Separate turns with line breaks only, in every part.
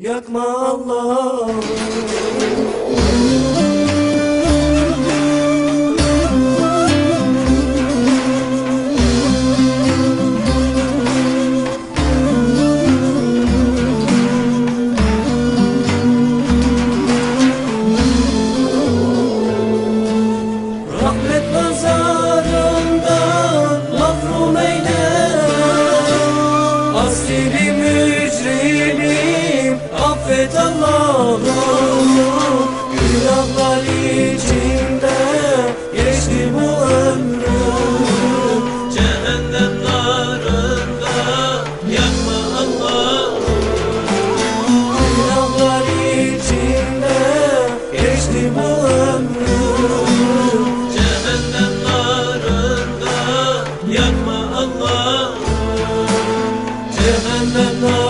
Yakma Allah affet Allah'ım Günahlar içinde geçti bu ömrüm
Cehennem narında yakma Allah'ım
Günahlar içinde geçti bu ömrüm
Cehennem narında yakma Allah'ım
Cehennem narında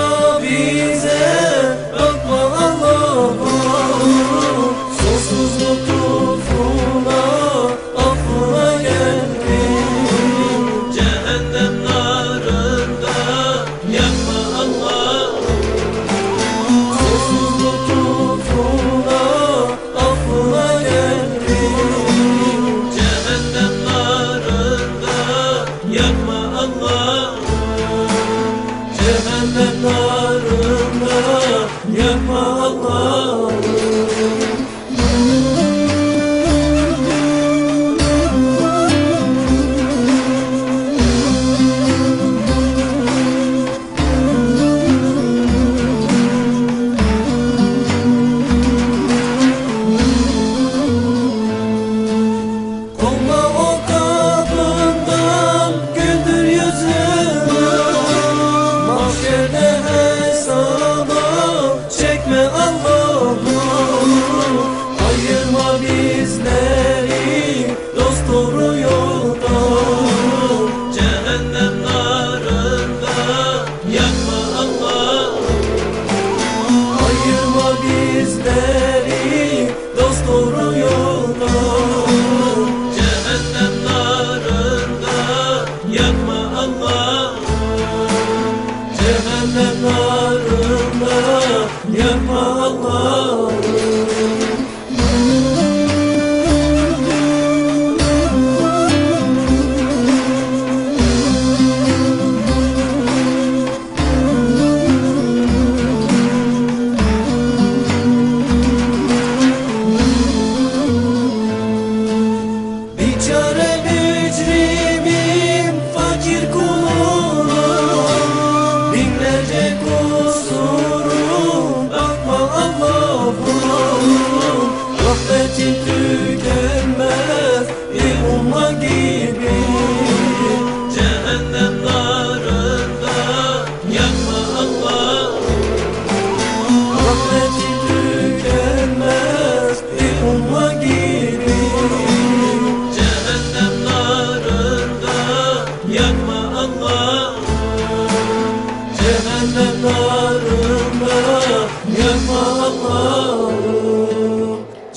Cehennem narında yakma Allah'ım
doğru yoldan
Cehennem narında yakma
bizleri dost doğru yoldan
Cehennem narında yakma Allah'ım
Cehennem narında yakma Allah'ım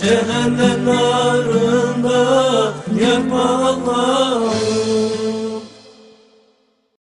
Cehennem narında yakma Allah'ım